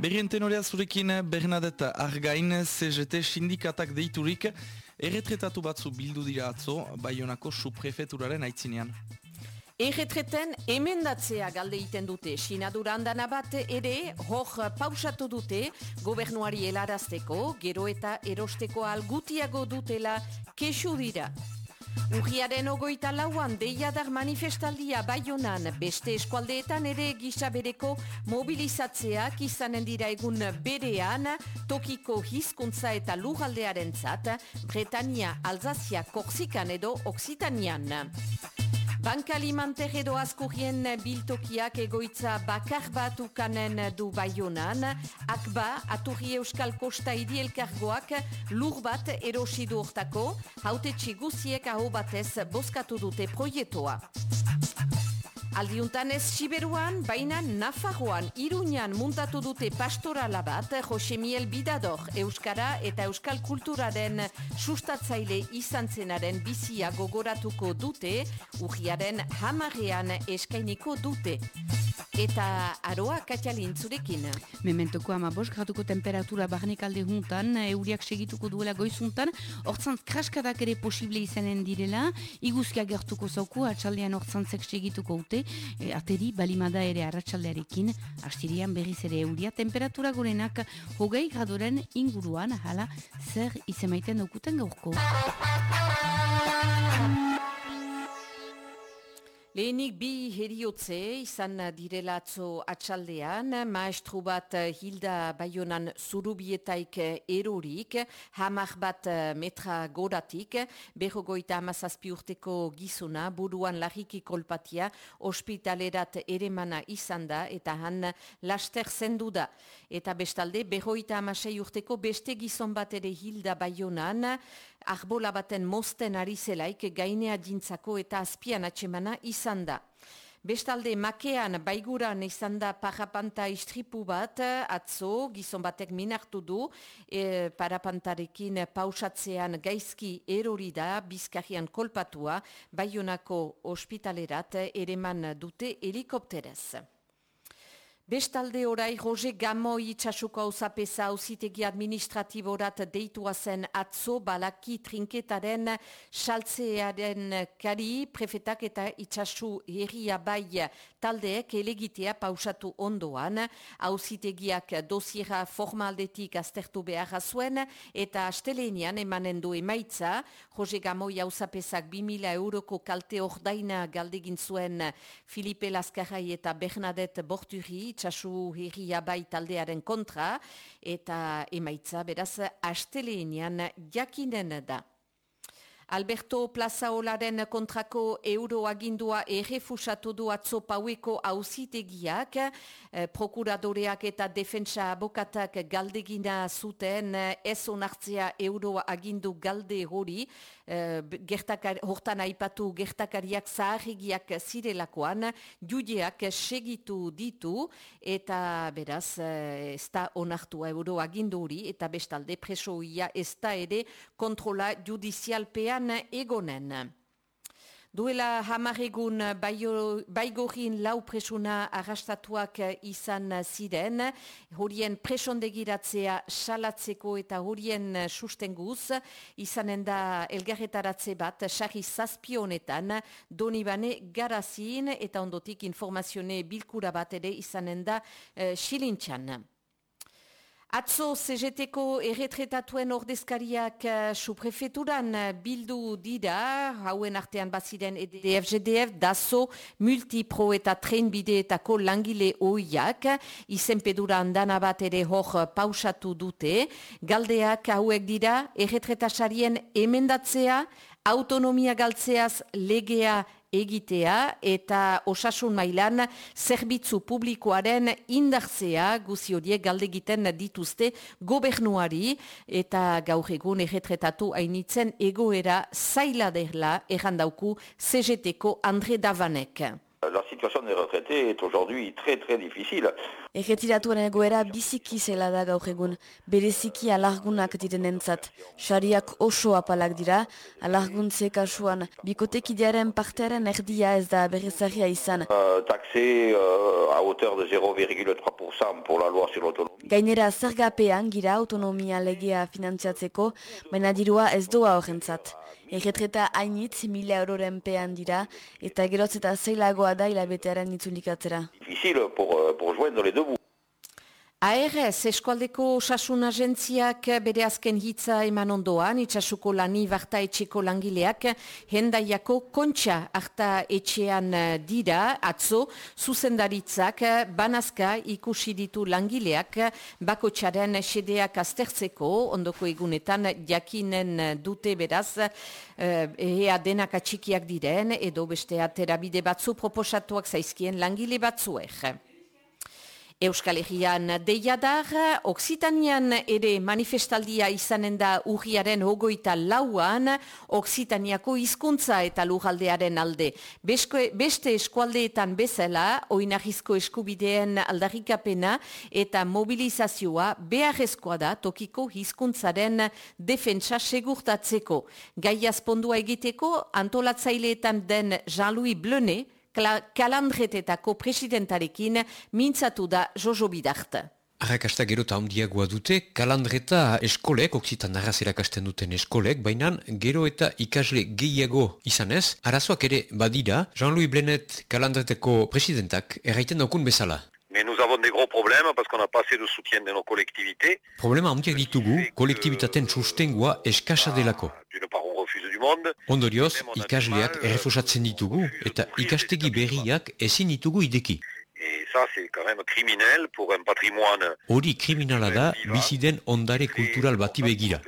Berrien tenorea zurekin Bernadette Argain CGT sindikatak deiturik erretretatu batzu bildu dira atzo Baionako suprefeturaren aitzinean. Erretreten emendatzea galde iten dute, sinadura handana bat ere hor pausatu dute gobernuari helarazteko, gero eta erosteko algutiago dutela kesu dira. Urriaren ogoita lauan deiadar manifestaldia baionan beste eskualdeetan ere gisa bereko mobilizatzeak izanen dira egun berean tokiko hizkuntza eta lugaldearen zat Bretania, Alzazia, Korsikan edo Oksitanian. Banka Limanter edo askurien biltokiak egoitza bakar bat ukanen du baionan, akba aturri euskal kosta idielkargoak lur bat erosi du ortako, haute txiguziek aho batez boskatu dute proietoa. Aldiuntan ez Siberuan, baina Nafarroan, Iruñan muntatu dute pastorala bat, Jose Miel Bidador, Euskara eta Euskal Kulturaren sustatzaile izan zenaren bizia gogoratuko dute, urriaren hamarrean eskainiko dute. Eta aroa katxalin zurekin. Mementoko ama bost gratuko temperatura barnek alde juntan, euriak segituko duela goizuntan, hortzantz kraskadak ere posible izanen direla, iguzkia gertuko zauku, atxaldean hortzantzek segituko ute, e, ateri balimada ere arratsaldearekin, astirian berriz ere euria, temperatura gorenak hogei gradoren inguruan, hala zer izemaiten daukuten gaurko. Lehenik bi heriotze izan direlatzo atxaldean, maestru bat Hilda Bayonan zurubietaik erorik, hamar bat metra godatik, berrogoita amazazpi urteko gizuna, buruan larriki kolpatia, ospitalerat eremana izan da, eta han laster zendu da. Eta bestalde, berroita amasei urteko beste gizon bat ere Hilda Bayonan, arbola baten mosten ari zelaik gainea jintzako eta azpian atxemana izan da. Bestalde, makean baiguran izan da parapanta istripu bat, atzo, gizon batek minartu du, e, parapantarekin pausatzean gaizki erori da, bizkarian kolpatua, baionako ospitalerat ereman dute helikopterez. Bestalde orai, Roge Gamo itxasuko hausapesa hausitegi administratiborat deitua zen atzo balaki trinketaren saltzearen kari prefetak eta itxasu herria bai taldeek elegitea pausatu ondoan. Hausitegiak dosiera formaldetik aztertu beharra zuen eta astelenian emanen du emaitza. Roge Gamo hausapesak 2000 euroko kalte ordaina galdegin zuen Filipe Laskarrai eta Bernadette Borturi itxasu hirria bai taldearen kontra, eta emaitza beraz asteleenian jakinen da. Alberto Plazaolaren kontrako euroagindua errefusatu du atzo paueko hauzitegiak, eh, prokuradoreak eta defensa abokatak galdegina zuten eh, ez onartzea euroagindu galde hori, eh, hortan aipatu gertakariak zaharrigiak zirelakoan, judeak segitu ditu, eta beraz eh, ez da onartua euroagindu hori, eta bestalde presoia ez da ere kontrola judizialpean egonen. Duela hamaregun baigorin lau presuna arrastatuak izan ziren, horien presondegiratzea salatzeko eta horien sustenguz, izanen da elgarretaratze bat, sarri zazpionetan, donibane garazin eta ondotik informazione bilkura bat ere izanen da uh, Atzo CGT-ko erretretatuen ordezkariak uh, suprefeturan uh, bildu dira, hauen artean baziren EDF, GDF, DASO, Multipro eta Trenbideetako langile oiak, izenpedura andana bat ere hor pausatu dute, galdeak hauek dira erretretasarien emendatzea, autonomia galtzeaz legea egitea eta osasun mailan zerbitzu publikoaren indartzea guzi horiek galdegiten dituzte gobernuari eta gaur egun erretretatu hainitzen egoera zaila derla errandauku CGT-ko André Davanek. La situation des retraités est aujourd'hui très très difficile. Erretiratuaren egoera biziki zela da gaur egun, bereziki alargunak diren entzat. Sariak oso apalak dira, alarguntze kasuan, bikotekidearen partearen erdia ez da berrezaria izan. Uh, taxé uh, a hauteur de 0,3% pour la loi sur l'autonomie. Gainera zergapean gira autonomia legea finantziatzeko, baina dirua ez doa horrentzat. Erretreta hainitz mila euroren pean dira, eta geroz eta zeilagoa da hilabetearen itzulikatzera. Difficile pour, euh, pour joindre les deux. ARS, eskualdeko osasun agentziak bere azken hitza eman ondoan, itxasuko lani barta etxeko langileak, hendaiako kontxa harta etxean dira, atzo, zuzendaritzak, banazka ikusi ditu langileak, bako txaren sedeak aztertzeko, ondoko egunetan jakinen dute beraz, ea denak atxikiak diren, edo beste aterabide batzu proposatuak zaizkien langile batzuek. Euskal Herrian deiadar, Oksitanian ere manifestaldia izanen da urriaren hogoita lauan, Oksitaniako hizkuntza eta lujaldearen alde. Besko, beste eskualdeetan bezala, oinahizko eskubideen aldarrikapena eta mobilizazioa beharrezkoa da tokiko hizkuntzaren defentsa segurtatzeko. Gaiaz pondua egiteko, antolatzaileetan den Jean-Louis Bleune, kalandretetako presidentarekin mintzatu da Jojo Bidart. Arrakasta gero eta handiagoa dute, kalandreta eskolek, oksitan narraz erakasten duten eskolek, baina gero eta ikasle gehiago izanez, arazoak ere badira, Jean-Louis Blenet kalandreteko presidentak erraiten daukun bezala. Mais nous avons des gros problèmes parce qu'on n'a pas assez de soutien de nos collectivités. Problema handiak ditugu, kolektibitaten sustengua eskasa delako. Ondorioz, ikasleak errefusatzen ditugu eta ikastegi berriak ezin ditugu ideki. Patrimoine. Hori kriminala da biziden ondare kultural bati begira.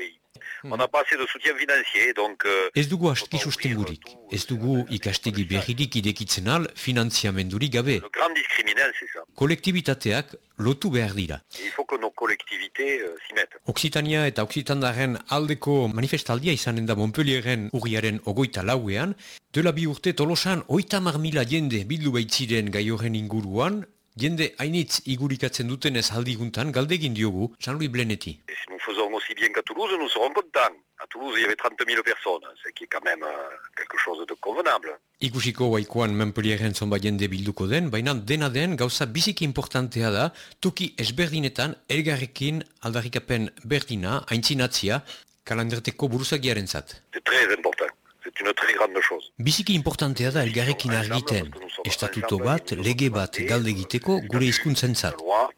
On n'a pas assez de soutien financier, donc... Euh, Ez dugu aski sustengurik, ez dugu ikastegi berririk idekitzen al finanziamendurik gabe. le grand discriminel, c'est ça. Kolektibitateak lotu behar dira. Il faut que nos collectivités euh, s'y mettent. Oksitania eta Oksitandaren aldeko manifestaldia izanen da Montpellieren urriaren ogoita lauean, dela bi urte tolosan oita mila jende bildu baitziren gai horren inguruan, jende hainitz igurikatzen duten ez aldiguntan galdegin diogu Jean-Louis Bleneti. Et si nous faisons aussi bien qu'à Toulouse, nous serons contents. À Toulouse, il y avait 30 000 personnes, ce qui est quand même euh, quelque chose de convenable. Ikusiko waikoan Montpellieren zonba jende bilduko den, baina dena den gauza biziki importantea da, toki ezberdinetan elgarrekin aldarrikapen berdina, aintzinatzia, kalandreteko buruzagiaren zat. C'est très important. C'est une très grande chose. Biziki importantea da elgarrekin argiten, estatuto bat, lege bat galde egiteko gure hizkuntzen zat. loi,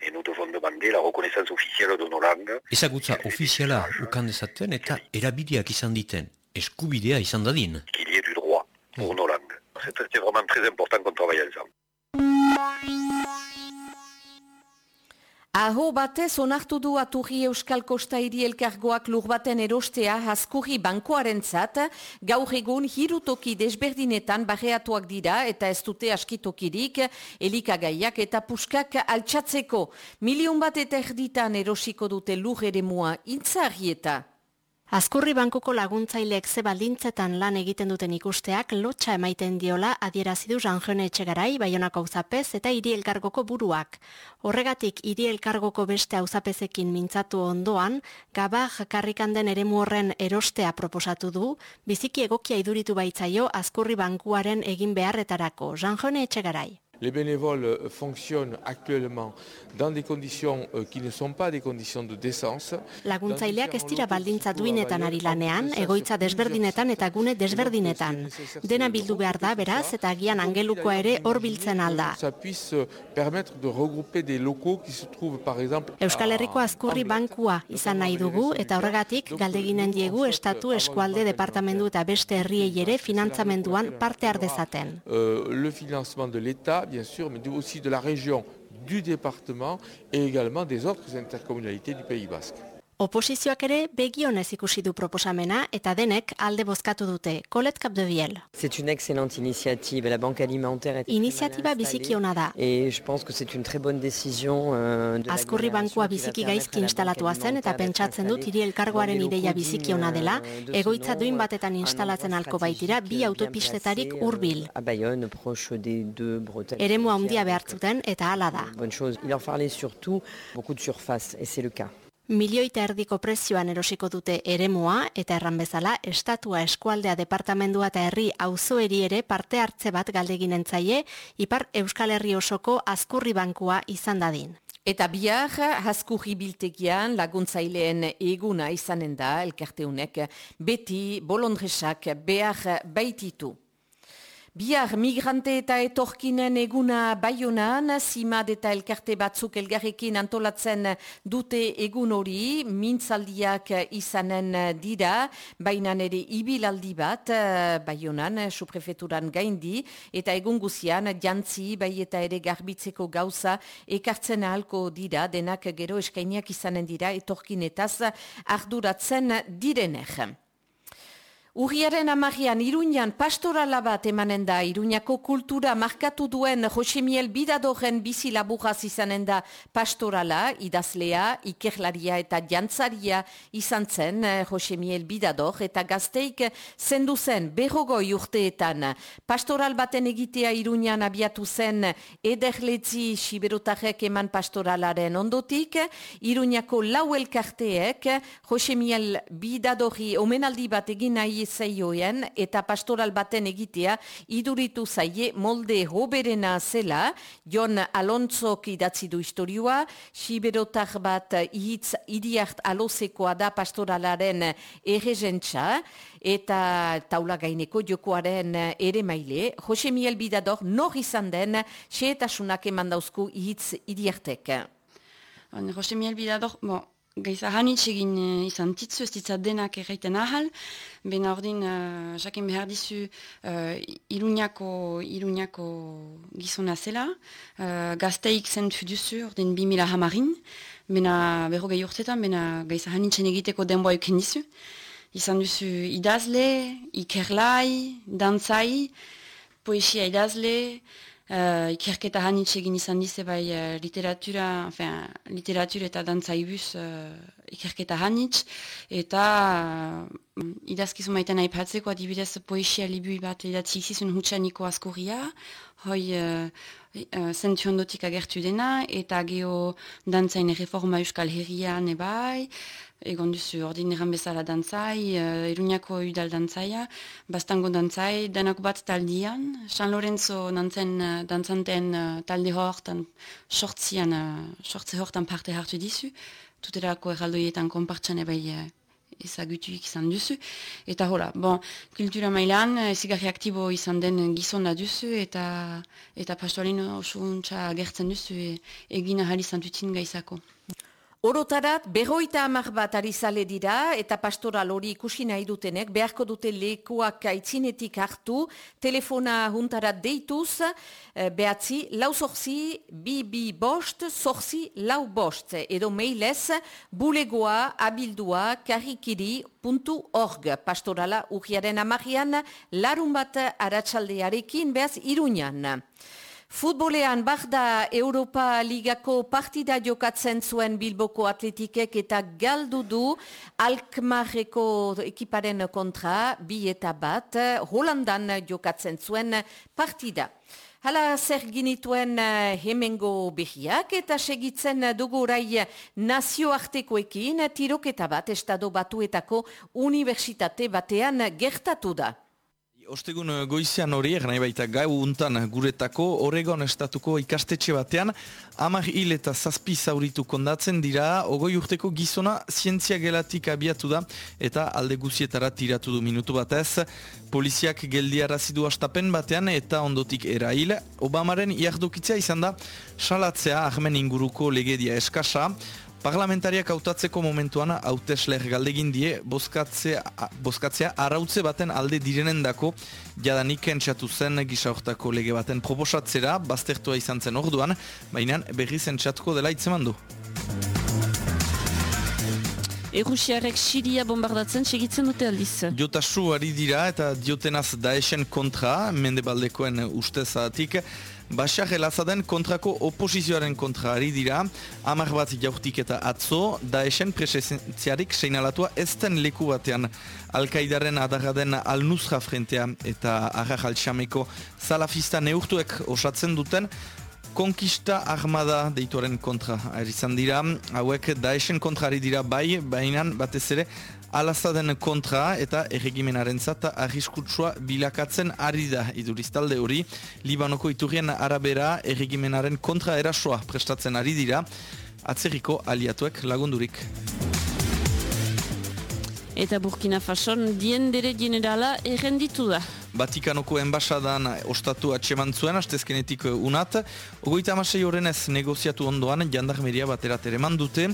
et nous devons demander la reconnaissance officielle de nos langues. Ezagutza ofiziala ukan dezaten eta erabideak izan diten, eskubidea izan dadin. qu'il y ait du droit pour nos langues. C'est vraiment très important qu'on travaille ensemble. Aho batez onartu du aturri Euskal Kosta hiri elkargoak lur baten erostea haskurri bankoaren zat, gaur egun hirutoki desberdinetan barreatuak dira eta ez dute askitokirik, elikagaiak eta puskak altxatzeko. Milion bat eta erditan erosiko dute lur ere mua intzarrieta. Azkurri bankoko laguntzaileek ze baldintzetan lan egiten duten ikusteak lotxa emaiten diola adierazi du Janjone Etxegarai, Baionako auzapez eta hiri elkargoko buruak. Horregatik hiri elkargoko beste auzapezekin mintzatu ondoan, gabar karrikan den eremu horren erostea proposatu du, biziki egokia iduritu baitzaio Azkurri bankuaren egin beharretarako. Janjone Etxegarai. Les bénévoles euh, fonctionnent actuellement dans des conditions euh, qui ne sont pas des conditions de décence. Laguntzaileak ez dira baldintza duinetan ari lanean, egoitza desberdinetan eta gune desberdinetan. Dena bildu behar da, beraz, eta agian angelukoa ere hor biltzen alda. Ça puisse euh, permettre de regrouper des locaux qui se trouvent par exemple Euskal Herriko Azkurri bankua izan nahi dugu eta horregatik galdeginen diegu estatu eskualde departamendu eta beste herriei ere finantzamenduan parte har dezaten. le financement de l'État, bien sûr, mais aussi de la région, du département et également des autres intercommunalités du Pays Basque. Oposizioak ere begionez ikusi du proposamena eta denek alde bozkatu dute. Colette Capdeviel. C'est une excellente initiative. La Banque alimentaire est Iniziatiba biziki ona da. Et je pense que c'est une très bonne décision euh, de Azkurri bankua biziki gaizki instalatua zen eta pentsatzen dut hiri elkargoaren ideia biziki ona dela, egoitza duin batetan instalatzen alko baitira bi autopistetarik hurbil. À Bayonne, proche des deux Bretelles. Eremu handia behartzuten eta hala da. Bonne chose. Il leur fallait surtout beaucoup de surface et c'est le cas. Milioita erdiko prezioan erosiko dute eremua eta erran bezala estatua eskualdea departamendua eta herri auzoeri ere parte hartze bat galdeginen zaie ipar Euskal Herri osoko azkurri bankua izan dadin. Eta bihar, haskurri biltegian laguntzaileen eguna izanen da, elkarteunek, beti bolondresak behar baititu. Bihar migrante eta etorkinen eguna baionan, simad eta elkarte batzuk elgarrekin antolatzen dute egun hori, mintzaldiak izanen dira, baina ere ibilaldi bat baionan, suprefeturan gaindi, eta egun guzian, jantzi, bai eta ere garbitzeko gauza, ekartzen ahalko dira, denak gero eskainiak izanen dira, etorkinetaz arduratzen direnek. Urriaren amagian, Iruñan pastorala bat emanen da, Iruñako kultura markatu duen Josemiel Bidadoren bizi laburaz izanen da pastorala, idazlea, ikerlaria eta jantzaria izan zen eh, Josemiel Bidador, eta gazteik zendu zen berrogoi urteetan. Pastoral baten egitea Iruñan abiatu zen ederletzi siberotarek eman pastoralaren ondotik, Iruñako lau elkarteek Josemiel Bidadori omenaldi bat egin nahi zaioen eta pastoral baten egitea iduritu zaie molde hoberena zela, Jon Alonso idatzi du historioa, siberotar bat ihitz idiart alozekoa da pastoralaren errezentza, eta taula gaineko jokoaren ere maile, Jose Miel Bidador nor izan den, xeetasunak eman dauzku ihitz idiartek. Jose Miel Bidador, bon, Gaiza hanitz egin uh, izan titzu, ez ditzat denak erraiten ahal, bena ordin, uh, jakin behar dizu, uh, iruñako, iruñako gizona zela, uh, gazteik zentu duzu, ordin 2000 hamarin, bena berro gehi urtetan, bena gaiza hanitzen egiteko denboa euken dizu. Izan duzu idazle, ikerlai, dantzai, poesia idazle, Uh, ikerketa hanitz egin izan dize bai uh, literatura, enfin, literatura eta dantza ibuz uh, ikerketa hanitz, eta uh, idazkizu maiten aipatzeko adibidez poesia libui bat idatzi izizun hutsaniko askuria, hoi uh, uh, zentziondotik agertu dena, eta geho dantzain reforma euskal herrian ebai, egon duzu ordin eran bezala dantzai, uh, Iruñako udal dantzaia, bastango dantzai, denak bat taldian, San Lorenzo nantzen uh, dantzanten uh, talde hortan, sortzian, uh, sortze hortan parte hartu dizu, tuterako erraldoietan konpartxan ebai uh, ezagutuik izan duzu. Eta hola, bon, kultura mailan, ezigarri aktibo izan den gizona duzu, eta eta pastoalin oso gertzen duzu, e, egin ahal izan gaizako. Orotarat, berroita amar bat arizale dira eta pastoral hori ikusi nahi dutenek, beharko dute lekuak aitzinetik hartu, telefona juntarat deituz, eh, behatzi, lau zorzi, bi bi bost, zorzi, lau bost, edo mailez, bulegoa, abildua, karikiri.org, pastorala urriaren amarian, larun bat aratsaldearekin, behaz, irunian. Futbolean da Europa Ligako partida jokatzen zuen Bilboko atletikek eta galdu du Alkmarreko ekiparen kontra bi eta bat Holandan jokatzen zuen partida. Hala zer ginituen eh, hemengo behiak eta segitzen dugu orai nazioartekoekin tiroketa bat estado batuetako universitate batean gertatu da. Ostegun eh, goizean horiek, nahi baita gau untan guretako, Oregon estatuko ikastetxe batean, amar hil eta zazpi zauritu kondatzen dira, ogoi urteko gizona zientzia gelatik abiatu da, eta alde guzietara tiratu du minutu batez. Poliziak geldiara zidu astapen batean eta ondotik erail. Obamaren iardokitzea izan da, salatzea ahmen inguruko legedia eskasa, Parlamentariak hautatzeko momentuan hautesler galdegin die bozkatzea, bozkatzea arautze baten alde direnendako jadanik entzatu zen gisa lege baten proposatzera, baztertua izan zen orduan, baina berriz entzatuko dela itzeman du. Errusiarek Siria bombardatzen segitzen dute aldiz. Jotasu ari dira eta diotenaz daesen kontra, mendebaldekoen ustezaatik, Bashar el kontrako oposizioaren kontra ari dira, amar bat jaurtik eta atzo, daesen presentziarik seinalatua ezten leku batean. Alkaidaren adarraden al-Nusra frentea eta arra jaltxameko salafista neurtuek osatzen duten, konkista armada deituaren kontra izan dira, hauek daesen kontrari dira bai, bainan batez ere alazaden kontra eta erregimenaren zata arriskutsua bilakatzen ari da iduriztalde hori. Libanoko iturrien arabera erregimenaren kontra erasoa prestatzen ari dira, atzerriko aliatuek lagundurik. Eta Burkina Fason diendere generala errenditu da. Batikanoko enbasadan ostatu atseman zuen, astezkenetik unat. Ogoita amasei horrenez negoziatu ondoan, jandarmeria baterat ere mandute.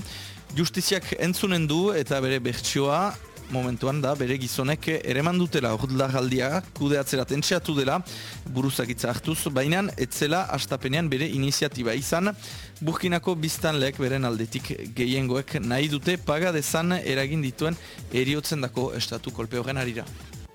Justiziak entzunen du eta bere bertsioa momentuan da bere gizonek ere mandutela ordula galdia kudeatzerat entxeatu dela buruzakitza hartuz, baina etzela astapenean bere iniziatiba izan Burkinako biztanleek beren aldetik gehiengoek nahi dute paga dezan eragin dituen eriotzen dako estatu kolpe horren arira.